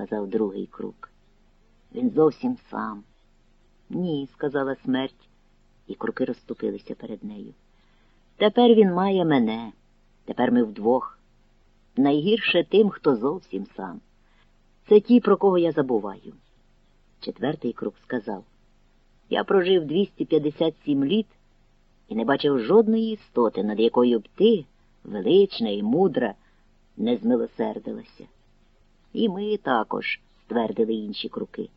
сказав другий крук. Він зовсім сам. Ні, сказала смерть, і круки розступилися перед нею. Тепер він має мене, тепер ми вдвох. Найгірше тим, хто зовсім сам. Це ті, про кого я забуваю. Четвертий круг сказав Я прожив 257 літ і не бачив жодної істоти, над якою б ти, велична і мудра, не змилосердилася. І ми також, ствердили інші круки.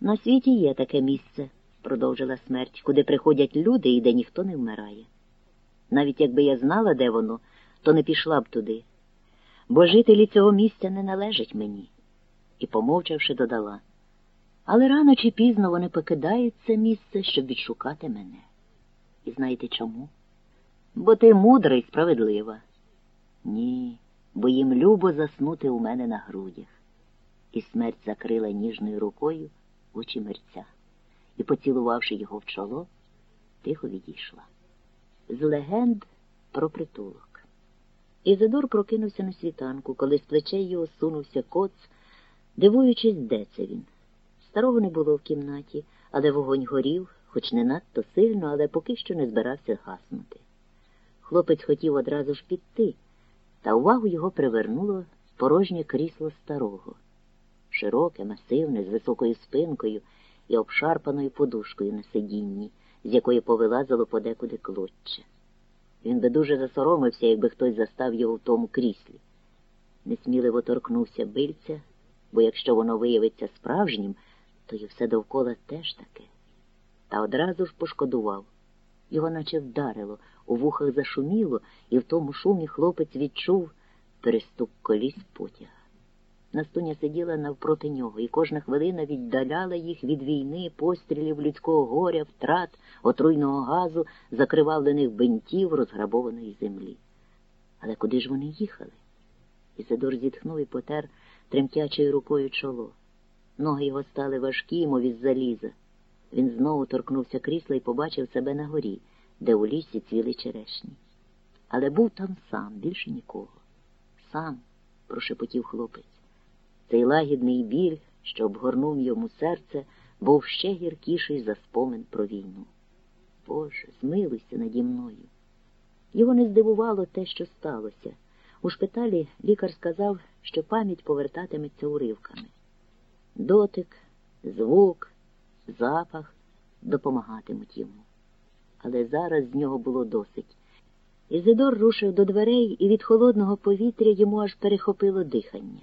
На світі є таке місце, продовжила смерть, куди приходять люди і де ніхто не вмирає. Навіть якби я знала, де воно, то не пішла б туди, бо жителі цього місця не належать мені. І, помовчавши, додала. Але рано чи пізно вони покидають це місце, щоб відшукати мене. І знаєте чому? Бо ти мудра і справедлива. Ні, бо їм любо заснути у мене на грудях. І смерть закрила ніжною рукою очі мерця і, поцілувавши його в чоло, тихо відійшла. З легенд про притулок. Ізидор прокинувся на світанку, коли з плечей його сунувся коц, дивуючись, де це він. Старого не було в кімнаті, але вогонь горів, хоч не надто сильно, але поки що не збирався гаснути. Хлопець хотів одразу ж піти, та увагу його привернуло порожнє крісло старого, широке, масивне, з високою спинкою і обшарпаною подушкою на сидінні, з якої повилазило подекуди клоччя. Він би дуже засоромився, якби хтось застав його в тому кріслі. Несміливо торкнувся бильця, бо якщо воно виявиться справжнім, то й все довкола теж таке. Та одразу ж пошкодував. Його наче вдарило, у вухах зашуміло, і в тому шумі хлопець відчув перестук коліс потяга. Настуня сиділа навпроти нього, і кожна хвилина віддаляла їх від війни, пострілів людського горя, втрат, отруйного газу, закривавлених бинтів, розграбованої землі. Але куди ж вони їхали? Ізидор зітхнув і потер тремтячою рукою чоло. Ноги його стали важкі, мов із заліза. Він знову торкнувся крісла і побачив себе на горі, де у лісі цвіли черешні. Але був там сам, більше нікого. Сам, прошепотів хлопець. Цей лагідний біль, що обгорнув йому серце, був ще гіркіший за спомин про війну. Боже, змилуйся наді мною. Його не здивувало те, що сталося. У шпиталі лікар сказав, що пам'ять повертатиметься уривками. Дотик, звук, запах допомагатимуть йому. Але зараз з нього було досить. Ізидор рушив до дверей, і від холодного повітря йому аж перехопило дихання.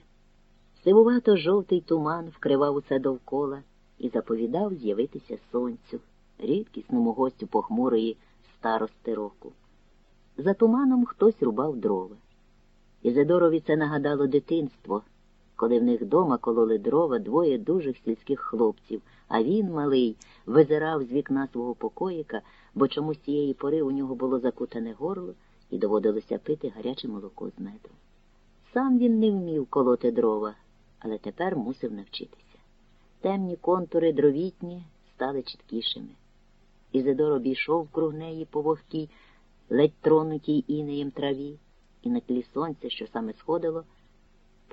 Сивувато жовтий туман вкривав усе довкола і заповідав з'явитися сонцю, рідкісному гостю похмурої старости року. За туманом хтось рубав дрова. Ізидорові це нагадало дитинство, коли в них дома кололи дрова двоє дужих сільських хлопців, а він, малий, визирав з вікна свого покоїка, бо чомусь цієї пори у нього було закутане горло і доводилося пити гаряче молоко з медом. Сам він не вмів колоти дрова, але тепер мусив навчитися. Темні контури дровітні стали чіткішими. Ізидор обійшов круг неї по вогкій, ледь тронутій інеєм траві, і на тлі сонця, що саме сходило,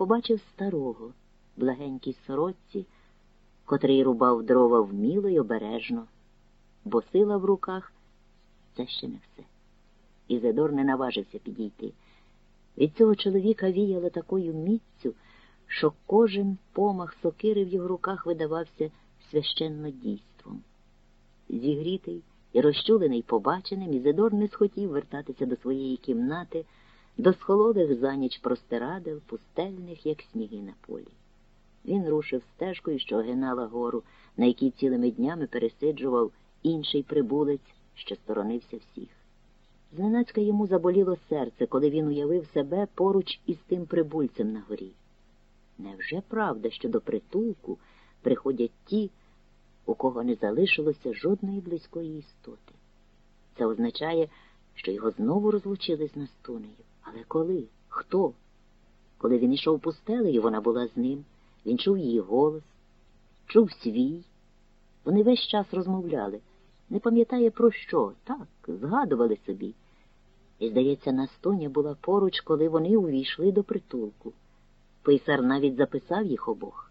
побачив старого, благенькій сорочці, котрий рубав дрова вміло й обережно, бо сила в руках це ще не все. Ізидор не наважився підійти. Від цього чоловіка віяло такою міцю, що кожен помах сокири в його руках видавався священно дійством. Зігрітий і розчулений побаченим, Ізидор не схотів вертатися до своєї кімнати, до схолодих за ніч простирадил, пустельних, як сніги на полі. Він рушив стежкою, що огинала гору, на якій цілими днями пересиджував інший прибулець, що сторонився всіх. Зненацька йому заболіло серце, коли він уявив себе поруч із тим прибульцем на горі. Невже правда, що до притулку приходять ті, у кого не залишилося жодної близької істоти? Це означає, що його знову розлучили з Настунею. Але коли? Хто? Коли він йшов пустелею, вона була з ним, він чув її голос, чув свій. Вони весь час розмовляли, не пам'ятає про що, так, згадували собі. І, здається, Настоня була поруч, коли вони увійшли до притулку. Писар навіть записав їх обох.